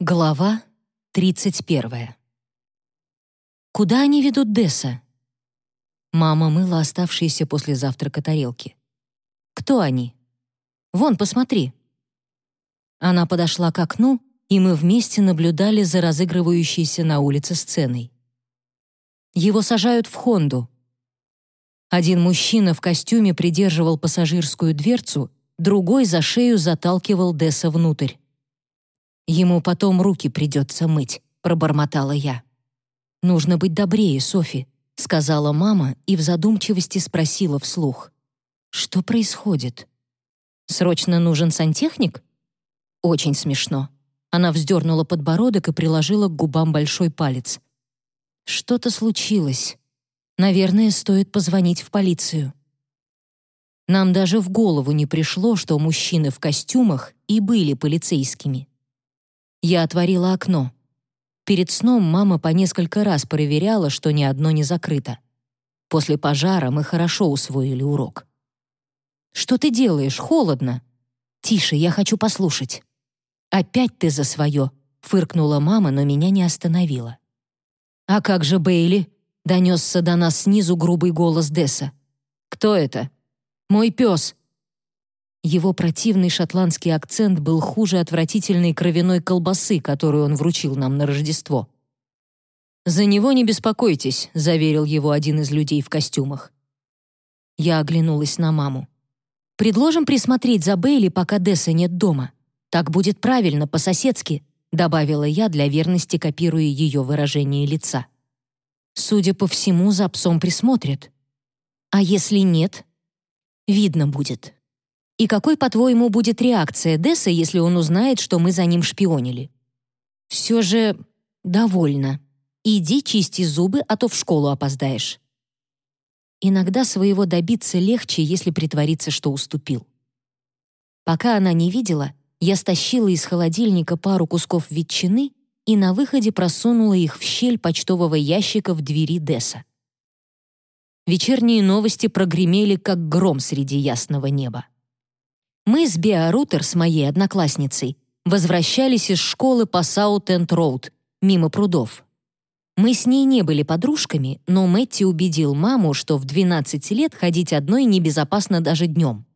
Глава 31. Куда они ведут Десса? Мама мыла оставшиеся после завтрака тарелки. Кто они? Вон, посмотри. Она подошла к окну, и мы вместе наблюдали за разыгрывающейся на улице сценой. Его сажают в Хонду. Один мужчина в костюме придерживал пассажирскую дверцу, другой за шею заталкивал Десса внутрь. Ему потом руки придется мыть», — пробормотала я. «Нужно быть добрее, Софи», — сказала мама и в задумчивости спросила вслух. «Что происходит? Срочно нужен сантехник?» «Очень смешно». Она вздернула подбородок и приложила к губам большой палец. «Что-то случилось. Наверное, стоит позвонить в полицию». Нам даже в голову не пришло, что мужчины в костюмах и были полицейскими. Я отворила окно. Перед сном мама по несколько раз проверяла, что ни одно не закрыто. После пожара мы хорошо усвоили урок. «Что ты делаешь? Холодно!» «Тише, я хочу послушать». «Опять ты за свое!» — фыркнула мама, но меня не остановила. «А как же Бейли?» — донесся до нас снизу грубый голос Десса. «Кто это?» «Мой пес», его противный шотландский акцент был хуже отвратительной кровяной колбасы, которую он вручил нам на Рождество. «За него не беспокойтесь», — заверил его один из людей в костюмах. Я оглянулась на маму. «Предложим присмотреть за Бейли, пока Десса нет дома. Так будет правильно, по-соседски», — добавила я для верности, копируя ее выражение лица. «Судя по всему, за псом присмотрят. А если нет?» «Видно будет», и какой, по-твоему, будет реакция Десса, если он узнает, что мы за ним шпионили? Все же довольно. Иди чисти зубы, а то в школу опоздаешь. Иногда своего добиться легче, если притвориться, что уступил. Пока она не видела, я стащила из холодильника пару кусков ветчины и на выходе просунула их в щель почтового ящика в двери Десса. Вечерние новости прогремели, как гром среди ясного неба. Мы с Беа Рутер, с моей одноклассницей, возвращались из школы по Саут-Энд-Роуд, мимо прудов. Мы с ней не были подружками, но Мэтти убедил маму, что в 12 лет ходить одной небезопасно даже днем.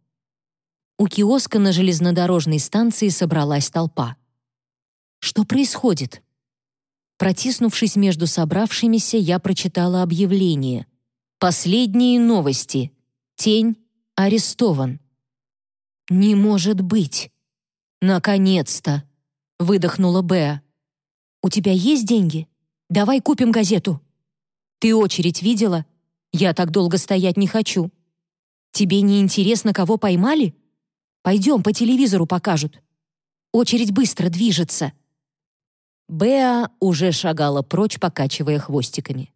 У киоска на железнодорожной станции собралась толпа. Что происходит? Протиснувшись между собравшимися, я прочитала объявление. «Последние новости. Тень арестован». «Не может быть!» «Наконец-то!» — выдохнула Беа. «У тебя есть деньги? Давай купим газету». «Ты очередь видела? Я так долго стоять не хочу». «Тебе не интересно, кого поймали? Пойдем, по телевизору покажут. Очередь быстро движется». Беа уже шагала прочь, покачивая хвостиками.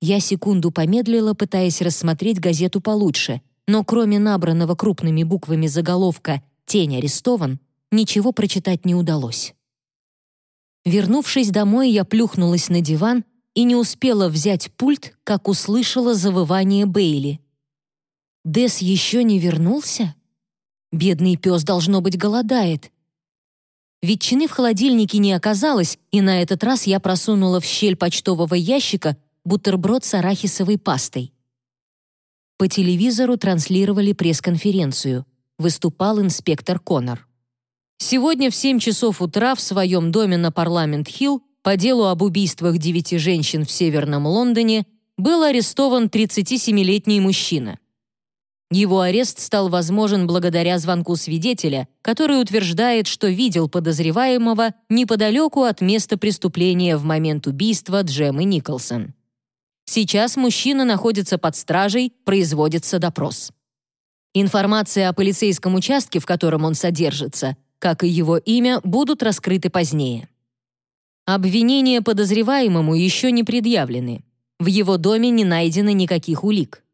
Я секунду помедлила, пытаясь рассмотреть газету получше, но кроме набранного крупными буквами заголовка «Тень арестован», ничего прочитать не удалось. Вернувшись домой, я плюхнулась на диван и не успела взять пульт, как услышала завывание Бейли. Дес еще не вернулся? Бедный пес, должно быть, голодает. Ветчины в холодильнике не оказалось, и на этот раз я просунула в щель почтового ящика бутерброд с арахисовой пастой. По телевизору транслировали пресс-конференцию. Выступал инспектор Коннор. Сегодня в 7 часов утра в своем доме на Парламент-Хилл по делу об убийствах девяти женщин в Северном Лондоне был арестован 37-летний мужчина. Его арест стал возможен благодаря звонку свидетеля, который утверждает, что видел подозреваемого неподалеку от места преступления в момент убийства Джемы Николсон. Сейчас мужчина находится под стражей, производится допрос. Информация о полицейском участке, в котором он содержится, как и его имя, будут раскрыты позднее. Обвинения подозреваемому еще не предъявлены. В его доме не найдено никаких улик.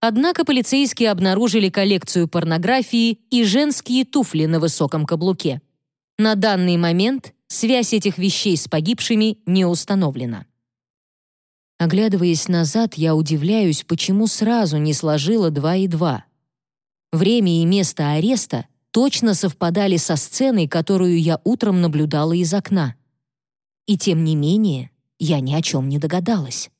Однако полицейские обнаружили коллекцию порнографии и женские туфли на высоком каблуке. На данный момент связь этих вещей с погибшими не установлена. Оглядываясь назад, я удивляюсь, почему сразу не сложила два и два. Время и место ареста точно совпадали со сценой, которую я утром наблюдала из окна. И тем не менее, я ни о чем не догадалась.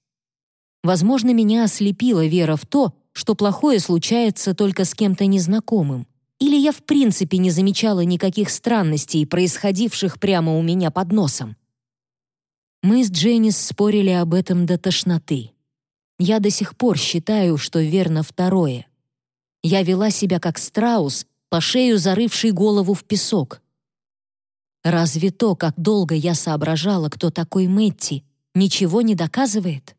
Возможно, меня ослепила вера в то, что плохое случается только с кем-то незнакомым. Или я в принципе не замечала никаких странностей, происходивших прямо у меня под носом. Мы с Дженнис спорили об этом до тошноты. Я до сих пор считаю, что верно второе. Я вела себя как страус, по шею зарывший голову в песок. Разве то, как долго я соображала, кто такой Мэтти, ничего не доказывает?